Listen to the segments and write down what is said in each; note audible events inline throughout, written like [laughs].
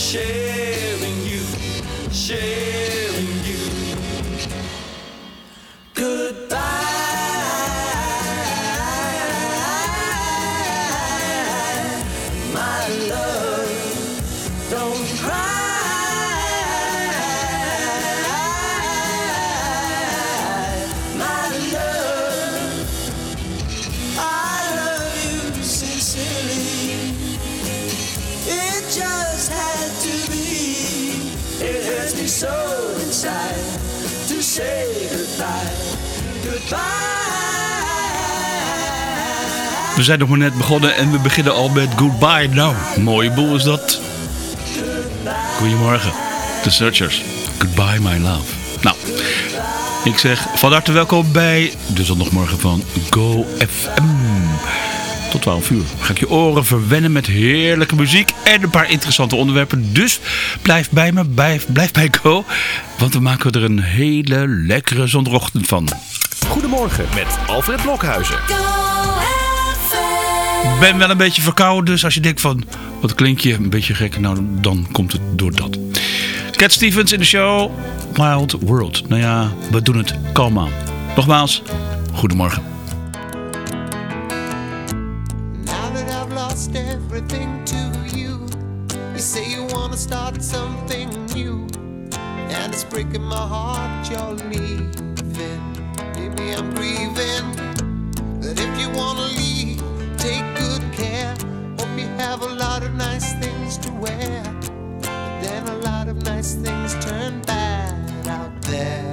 sharing you, sharing. We zijn nog maar net begonnen en we beginnen al met Goodbye. Nou, mooie boel is dat. Goedemorgen, The Searchers. Goodbye, my love. Nou, ik zeg van harte welkom bij de zondagmorgen van Go FM. Tot 12 uur ga ik je oren verwennen met heerlijke muziek en een paar interessante onderwerpen. Dus blijf bij me, blijf, blijf bij Go, want we maken er een hele lekkere zondagochtend van. Goedemorgen met Alfred Blokhuizen. Ben wel een beetje verkouden, dus als je denkt van... wat klink je een beetje gek, nou dan komt het door dat. Cat Stevens in de show. Wild World. Nou ja, we doen het kalm aan. Nogmaals, goedemorgen. Now that I've lost everything to you You say you start something new And it's breaking my heart you're leaving Maybe I'm grieving That if you wanna leave have a lot of nice things to wear. But then a lot of nice things turn bad out there.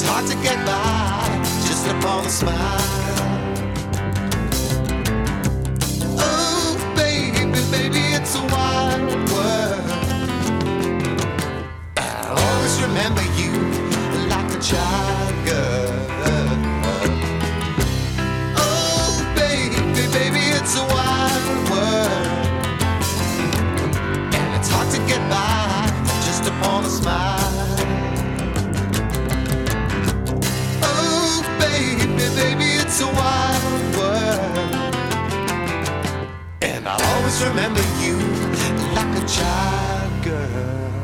it's hard to get by just upon a smile. Oh, baby, baby, it's a wild world. I always remember you. Like a child girl.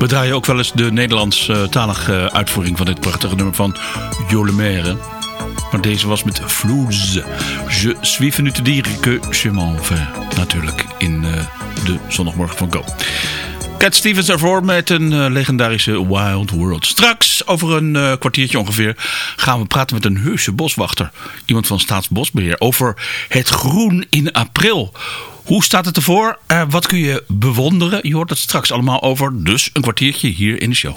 We draaien ook wel eens de Nederlandstalige uitvoering van dit prachtige nummer van Jolemere. Maar deze was met Flouze. Je suis venu te dire que je m'en vais. Natuurlijk in uh, de zondagmorgen van Go. Cat Stevens ervoor met een uh, legendarische Wild World. Straks, over een kwartiertje ongeveer, gaan we praten met een heuse boswachter. Iemand van Staatsbosbeheer. Over het groen in april. Hoe staat het ervoor? Uh, wat kun je bewonderen? Je hoort het straks allemaal over. Dus een kwartiertje hier in de show.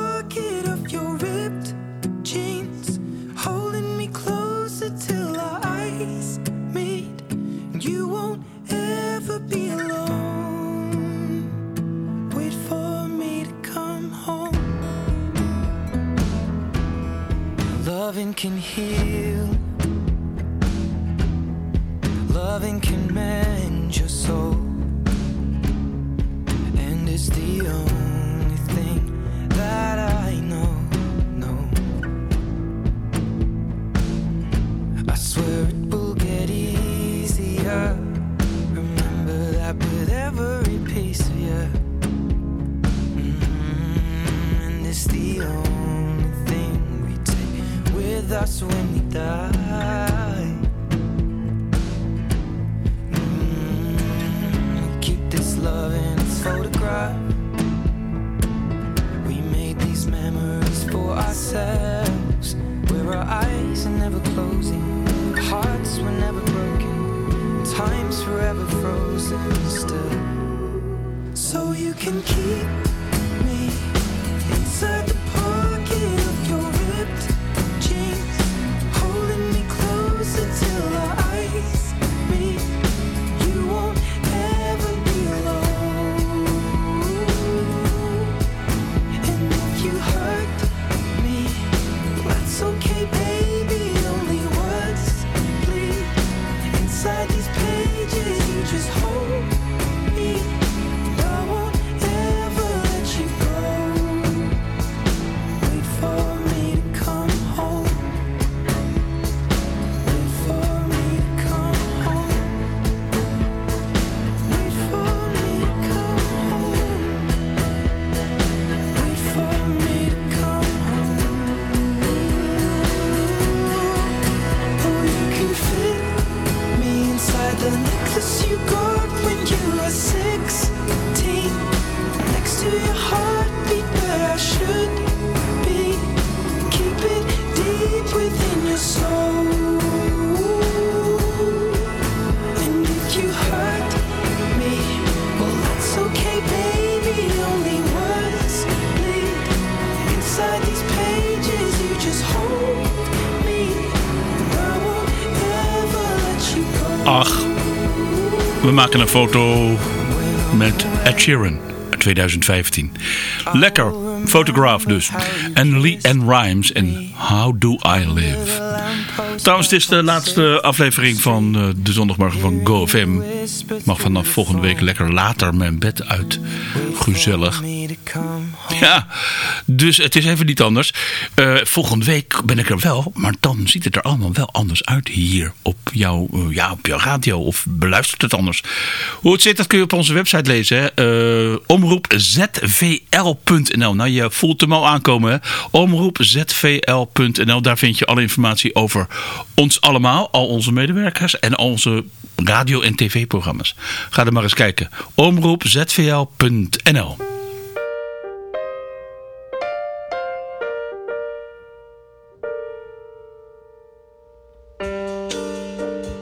can heal. with us when we die. Mm, keep this love in its photograph. We made these memories for ourselves, where our eyes are never closing, our hearts were never broken, time's forever frozen still. So you can keep. We maken een foto met Ed Sheeran uit 2015. Lekker, fotograaf dus. En Lee Ann Rimes en How Do I Live. Trouwens, het is de laatste aflevering van eh, de zondagmorgen van GoFM. Mag vanaf volgende week lekker later mijn bed uit. Gezellig. Ja, dus het is even niet anders. Eh, volgende week ben ik er wel, maar dan ziet het er allemaal wel anders uit hier op jouw, eh, ja, op jouw radio. Of beluistert het anders. Hoe het zit, dat kun je op onze website lezen. Hè? Eh, omroepzvl.nl. Nou, je voelt hem al aankomen. Omroepzvl.nl. Daar vind je alle informatie over ons allemaal, al onze medewerkers en al onze radio- en tv-programma's. Ga er maar eens kijken. Omroepzvl.nl.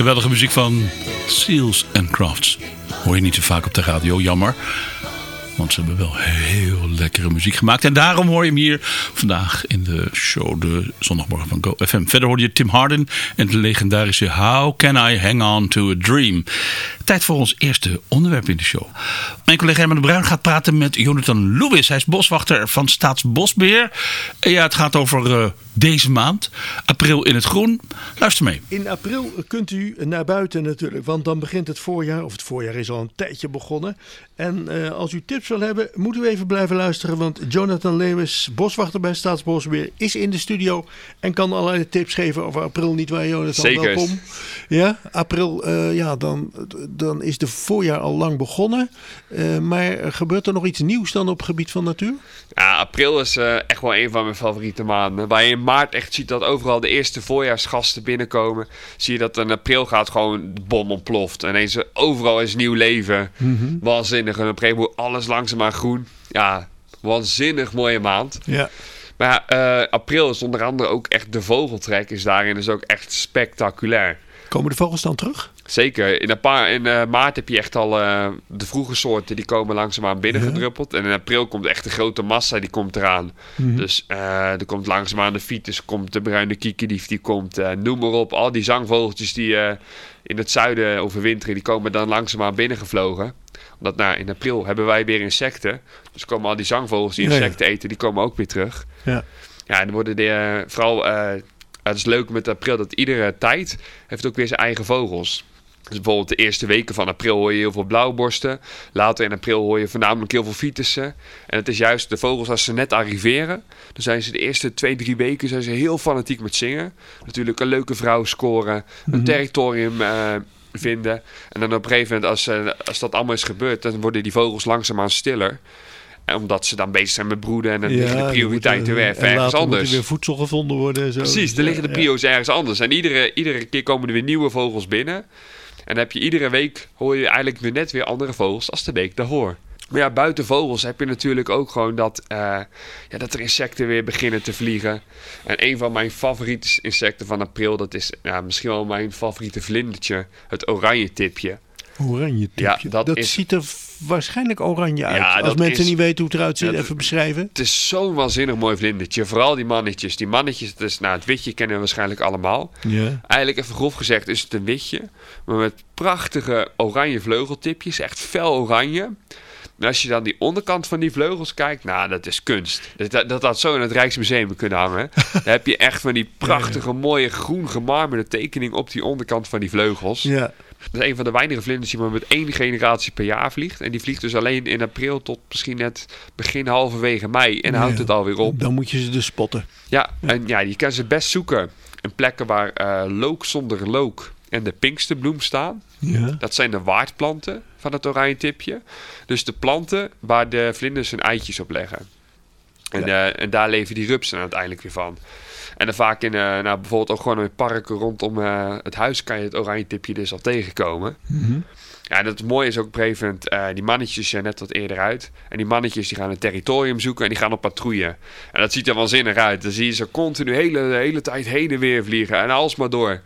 Geweldige muziek van Seals and Crafts. Hoor je niet zo vaak op de radio, jammer. Want ze hebben wel heel lekkere muziek gemaakt. En daarom hoor je hem hier vandaag in de show, de zondagmorgen van Go FM. Verder hoorde je Tim Harden en de legendarische How Can I Hang On To A Dream. Tijd voor ons eerste onderwerp in de show. Mijn collega Herman de Bruin gaat praten met Jonathan Lewis. Hij is boswachter van Staatsbosbeheer. En ja, het gaat over eh, deze maand. April in het groen. Luister mee. In april kunt u naar buiten natuurlijk, want dan begint het voorjaar. Of het voorjaar is al een tijdje begonnen. En eh, als u tips wil hebben, moet u even blijven luisteren. Want Jonathan Lewis, boswachter bij Staatsbosbeheer, is in de studio. En kan allerlei tips geven over april. Niet waar, Jonathan? Zeker. Welkom. Ja, april, eh, ja, dan, dan is de voorjaar al lang begonnen. Eh, maar gebeurt er nog iets nieuws dan op het gebied van natuur? Ja, april is eh, echt wel een van mijn favoriete maanden. Waar je in maart echt ziet dat overal de eerste voorjaarsgasten binnenkomen. Zie je dat in april gaat gewoon de bom ontploft. En ineens eh, overal is nieuw leven. Waanzinnig. En op een gegeven moment alles langzaamaan groen. Ja, waanzinnig mooie maand. Ja. Maar ja, april is onder andere ook echt de vogeltrek. Is daarin dus ook echt spectaculair. Komen de vogels dan terug? Zeker. In, een paar, in eh, maart heb je echt al eh, de vroege soorten die komen langzaamaan binnengedruppeld. En in april komt echt de grote massa die komt eraan. Dus eh, er komt langzaamaan de fiets, komt de bruine kiekendief, die komt, noem maar op. Al die zangvogeltjes die in het zuiden overwinteren, die komen dan langzaamaan binnengevlogen. Omdat nou, in april hebben wij weer insecten. Dus komen al die zangvogels die Ja, ja. insecten eten, die komen ook weer terug. Ja. Ja, en dan worden de, vooral, het is leuk met april dat iedere tijd heeft ook weer zijn eigen vogels. Dus bijvoorbeeld de eerste weken van april hoor je heel veel blauwborsten. Later in april hoor je voornamelijk heel veel fietsen. En het is juist de vogels als ze net arriveren. Dan zijn ze de eerste twee, drie weken zijn ze heel fanatiek met zingen. Natuurlijk een leuke vrouw scoren. Een territorium eh, vinden. En dan op een gegeven moment als, eh, als dat allemaal is gebeurd. Dan worden die vogels langzaamaan stiller. En omdat ze dan bezig zijn met broeden. En dan liggen de prioriteiten weer ergens later moet er anders. weer voedsel gevonden worden en zo. Precies, er liggen de Ja, prio's ergens anders. En iedere, iedere keer komen er weer nieuwe vogels binnen. En dan heb je iedere week, hoor je eigenlijk weer net weer andere vogels als de week daarvoor. Maar ja, buiten vogels heb je natuurlijk ook gewoon dat, eh, ja, dat er insecten weer beginnen te vliegen. En een van mijn favoriete insecten van april, dat is ja, misschien wel mijn favoriete vlindertje, het oranje tipje. Oranje tipje. Ja, dat dat is- ziet er waarschijnlijk oranje uit. Ja, Als mensen is- niet weten hoe het eruit ziet, even beschrijven. Het is zo'n waanzinnig mooi vlindertje. Vooral die mannetjes. Die mannetjes, dus, nou, het witje kennen we waarschijnlijk allemaal. Ja. Eigenlijk even grof gezegd is het een witje. Maar met prachtige oranje vleugeltipjes. Echt fel oranje. En als je dan die onderkant van die vleugels kijkt. Nou, dat is kunst. Dat, dat, dat had zo in het Rijksmuseum kunnen hangen. [laughs] Dan heb je echt van die prachtige mooie groen gemarmerde tekening op die onderkant van die vleugels. Ja. Dat is een van de weinige vlinders die maar met één generatie per jaar vliegt. En die vliegt dus alleen in april tot misschien net begin halverwege mei. En houdt het alweer op. Dan moet je ze dus spotten. Ja, en ja, je kan ze best zoeken. In plekken waar eh, look zonder look en de pinksterbloem staan. Ja. Dat zijn de waardplanten van het oranje tipje. Dus de planten waar de vlinders hun eitjes op leggen. En, eh, en daar leven die rupsen uiteindelijk weer van. En dan vaak in, eh, nou, bijvoorbeeld ook gewoon in parken rondom eh, het huis kan je het oranje tipje dus al tegenkomen. Ja, en het mooie is ook gegeven moment, eh, die mannetjes zijn net wat eerder uit. En die mannetjes die gaan een territorium zoeken en die gaan op patrouille. En dat ziet er waanzinnig uit. Dan zie je ze continu de hele, de hele tijd heen en weer vliegen en alsmaar door.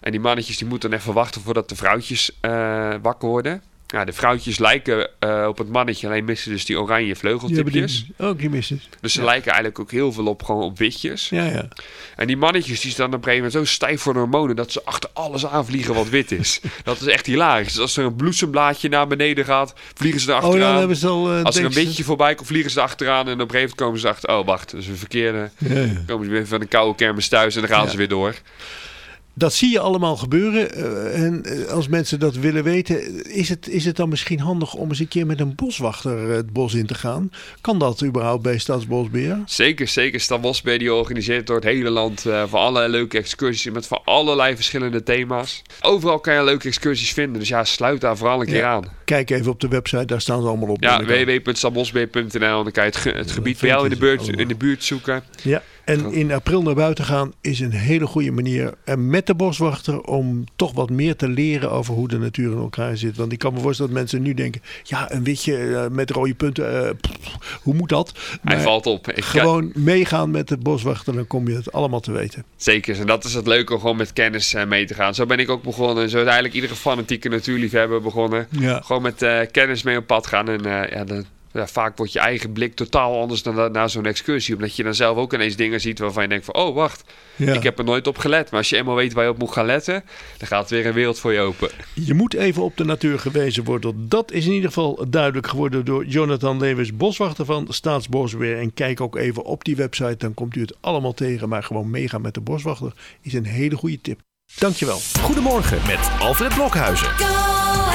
En die mannetjes die moeten dan even wachten voordat de vrouwtjes wakker worden. Ja, de vrouwtjes lijken eh, op het mannetje, alleen missen dus die oranje vleugeltipjes. die ook die missen. Dus ze lijken eigenlijk ook heel veel op, gewoon op witjes. Ja, ja. En die mannetjes die staan op een gegeven moment zo stijf voor de hormonen dat ze achter alles aanvliegen wat wit is. [laughs] dat is echt hilarisch. Dus als er een bloesemblaadje naar beneden gaat, vliegen ze er Oh, achteraan. dan hebben ze al... eh, als er een witje voorbij komt, vliegen ze er achteraan. En op een gegeven moment komen ze achter, oh wacht, dat is een verkeerde. Ja, ja. komen ze weer van de koude kermis thuis en dan gaan ze weer door. Dat zie je allemaal gebeuren. eh, en eh, als mensen dat willen weten, is het, is het dan misschien handig om eens een keer met een boswachter eh, het bos in te gaan? Kan dat überhaupt bij Staatsbosbeheer? Zeker, zeker. Stan Bosbeheer die organiseert door het hele land voor allerlei leuke excursies met van allerlei verschillende thema's. Overal kan je leuke excursies vinden, dus ja, sluit daar vooral een keer Ja. aan. Kijk even op de website, daar staan ze allemaal op. Ja, en dan kan je het, ge- het gebied bij jou in de, buurt, allemaal. in de buurt zoeken. Ja, en in april naar buiten gaan is een hele goede manier. En met de boswachter om toch wat meer te leren over hoe de natuur in elkaar zit. Want ik kan me voorstellen dat mensen nu denken: ja, een witje eh, met rode punten, eh, pff, hoe moet dat? Hij Maar valt op. Ik, Gewoon meegaan met de boswachter, dan kom je het allemaal te weten. Zeker, en dat is het leuke om gewoon met kennis eh, mee te gaan. Zo ben ik ook begonnen. Zo is eigenlijk iedere fanatieke natuurliefhebber begonnen. Ja. Gewoon met eh, kennis mee op pad gaan. En eh, ja, dan, ja, vaak wordt je eigen blik totaal anders dan na, na zo'n excursie. Omdat je dan zelf ook ineens dingen ziet waarvan je denkt van... Oh, wacht, Ja. ik heb er nooit op gelet. Maar als je eenmaal weet waar je op moet gaan letten... dan gaat weer een wereld voor je open. Je moet even op de natuur gewezen worden. Dat is in ieder geval duidelijk geworden door Jonathan Lewis, boswachter van Staatsbosbeheer. En kijk ook even op die website, dan komt u het allemaal tegen. Maar gewoon meegaan met de boswachter is een hele goede tip. Dankjewel. Goedemorgen met Alfred Blokhuizen. Go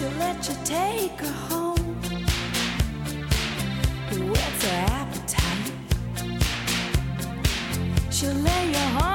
She'll let you take her home. What's her appetite? She'll lay you on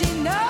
she knows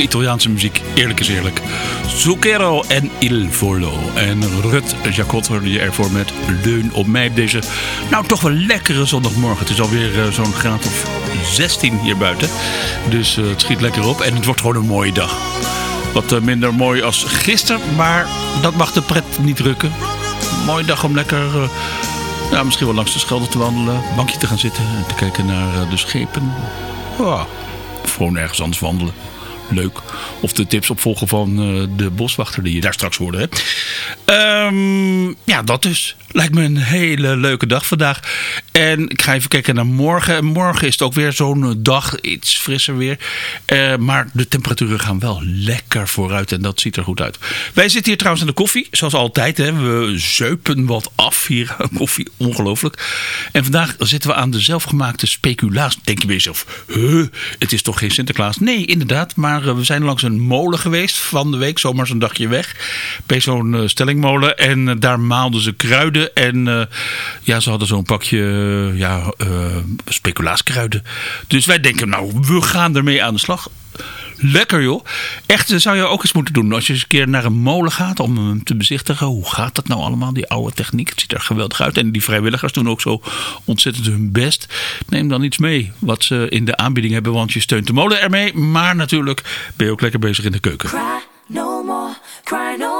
Italiaanse muziek, eerlijk is eerlijk. Zucchero en Il Volo. En Rut Jacot hoorde je ervoor met Leun op mij deze, nou toch wel lekkere zondagmorgen. Het is alweer eh, zo'n graad of 16 hier buiten. Dus eh, het schiet lekker op en het wordt gewoon een mooie dag. Wat eh, minder mooi als gisteren, maar dat mag de pret niet drukken. Mooie dag om lekker, eh, ja, misschien wel langs de Schelde te wandelen. Bankje te gaan zitten en te kijken naar de schepen. Of gewoon ergens anders wandelen. Leuk. Of de tips opvolgen van eh, de boswachter die je daar straks hoorde. Ehm, ja, dat dus. Lijkt me een hele leuke dag vandaag. En ik ga even kijken naar morgen. En morgen is het ook weer zo'n eh, dag. Iets frisser weer. Eh, maar de temperaturen gaan wel lekker vooruit. En dat ziet er goed uit. Wij zitten hier trouwens aan de koffie. Zoals altijd. Hè. We zeupen wat af hier aan [laughs] koffie. Ongelooflijk. En vandaag zitten we aan de zelfgemaakte speculaas. Denk je bij jezelf. Het is toch geen Sinterklaas? Nee, inderdaad. Maar eh, we zijn langs een molen geweest van de week. Zomaar zo'n dagje weg. Bij zo'n stellingmolen. En daar maalden ze kruiden. En eh, ja, ze hadden zo'n pakje eh, ja, eh, speculaaskruiden. Dus wij denken, nou, we gaan ermee aan de slag. Lekker joh. Echt, zou je ook eens moeten doen. Als je eens een keer naar een molen gaat om hem te bezichtigen. Hoe gaat dat nou allemaal, die oude techniek? Het ziet er geweldig uit. En die vrijwilligers doen ook zo ontzettend hun best. Neem dan iets mee wat ze in de aanbieding hebben. Want je steunt de molen ermee. Maar natuurlijk ben je ook lekker bezig in de keuken. Cry no more, cry no more.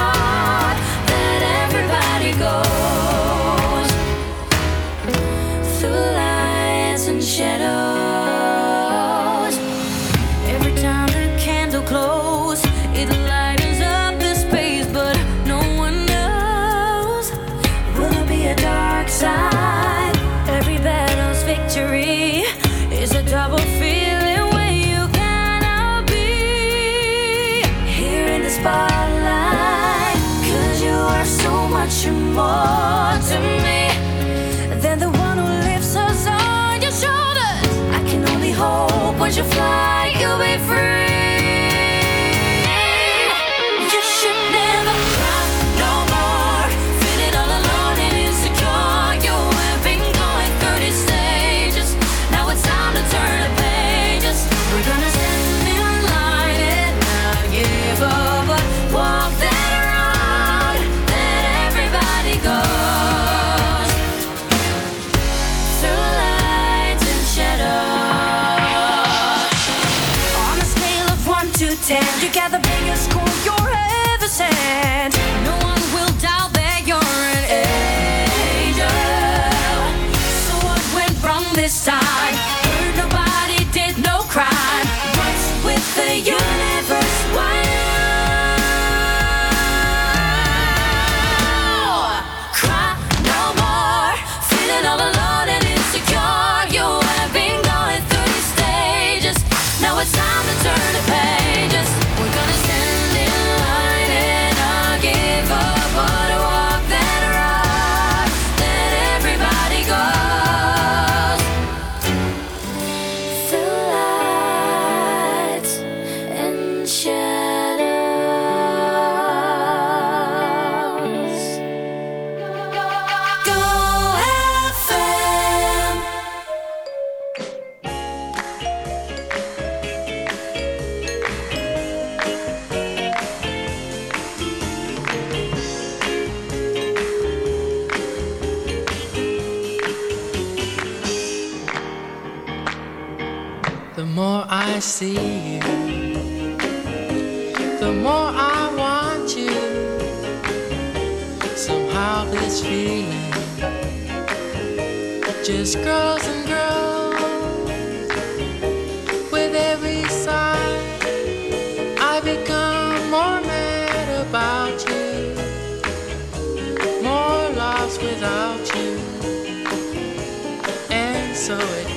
watch you fly.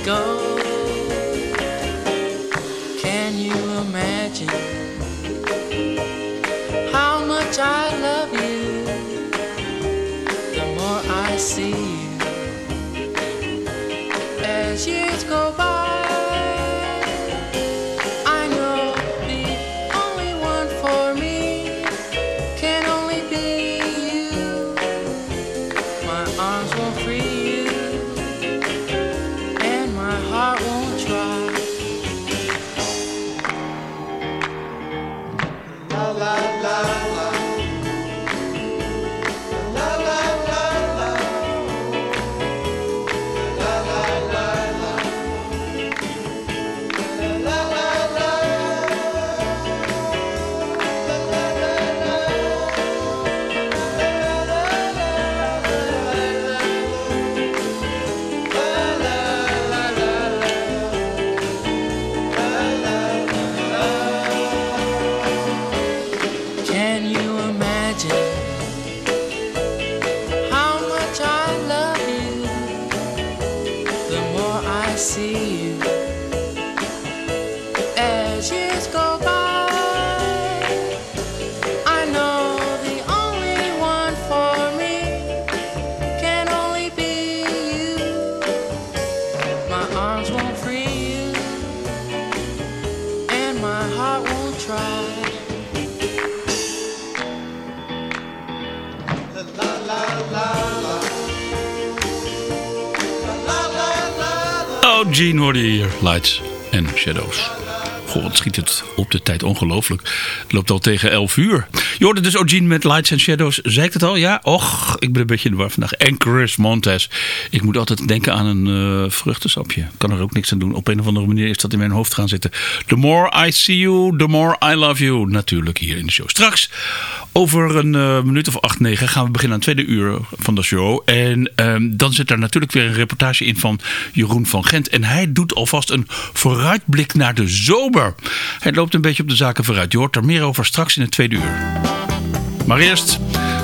go. Oh, Gene hoorde. Lights and Shadows. Goh, wat schiet het op de tijd ongelooflijk. Het loopt al tegen 11 uur. Je dus O'Gene met Lights and Shadows. Zei ik het al? Ja? Och, ik ben een beetje in de war vandaag. En Chris Montes. Ik moet altijd denken aan een eh, vruchtensapje. Kan er ook niks aan doen. Op een of andere manier is dat in mijn hoofd gaan zitten. The more I see you, the more I love you. Natuurlijk hier in de show. Straks, over een eh, minuut of acht, negen, gaan we beginnen aan het tweede uur van de show. En ehm, dan zit er natuurlijk weer een reportage in van Jeroen van Gent. En hij doet alvast een vooruitblik naar de zomer. Hij loopt een beetje op de zaken vooruit. Je hoort er meer over straks in het tweede uur. Maar eerst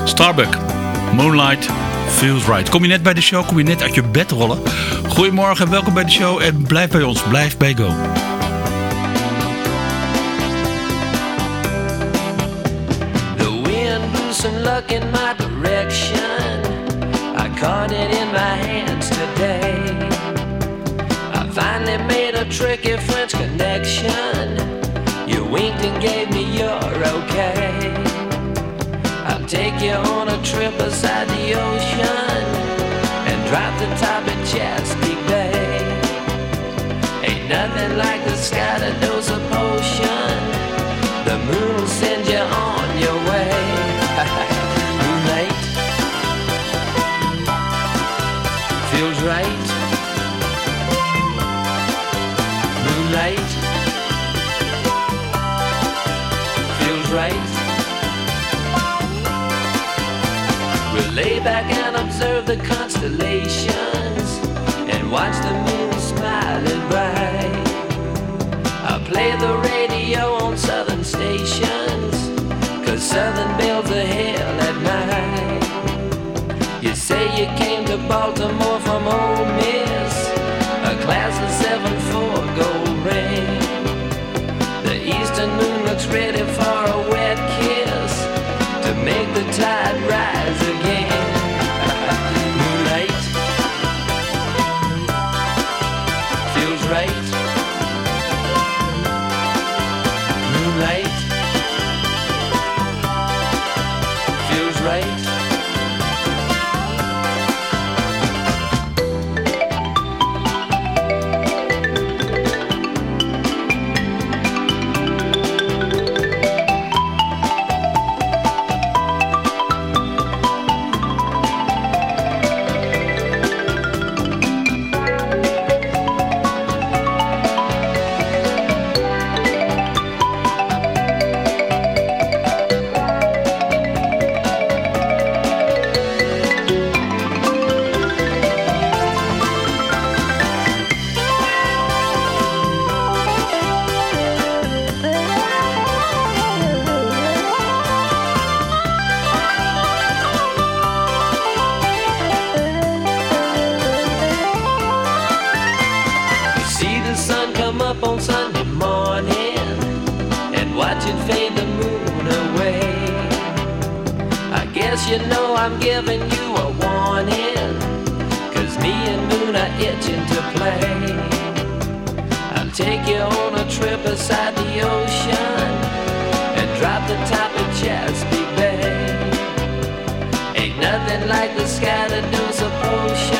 Starbuck, Moonlight, Feels Right. Kom je net bij de show? Kom je net uit je bed rollen? Goedemorgen en welkom bij de show. En blijf bij ons. Blijf bij Go. Wind direction. Caught it in tricky French connection. You winked and gave me your okay. I'll take you on a trip beside the ocean and drop the top at Chesapeake Bay. Ain't nothing like the sky to dose a potion. Constellations and watch the moon smiling bright. I'll play the radio on southern stations, cause southern like the scattered that of potion.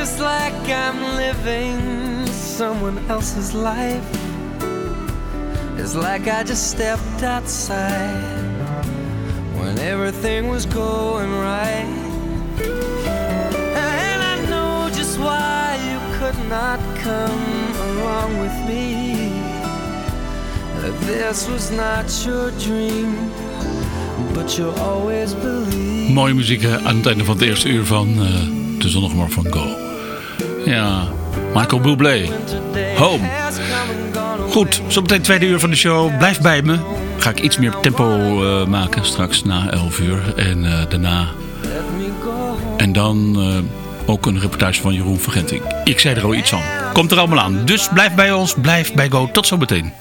Just like I'm living someone else's life. It's like I just stepped outside when everything was going right. And I know just why you could not come along with me. This was not your dream, but you'll always believe. Mooie muziek aan het einde van het eerste uur van eh, de zondagmorgen van Go. Ja, Michael Bublé. Home. Goed, zometeen tweede uur van de show. Blijf bij me. Ga ik iets meer tempo eh, maken straks na 11 uur. En eh, daarna. En dan eh, ook een reportage van Jeroen Vergenting. Ik zei er al iets aan. Komt er allemaal aan. Dus blijf bij ons. Blijf bij Go. Tot zometeen.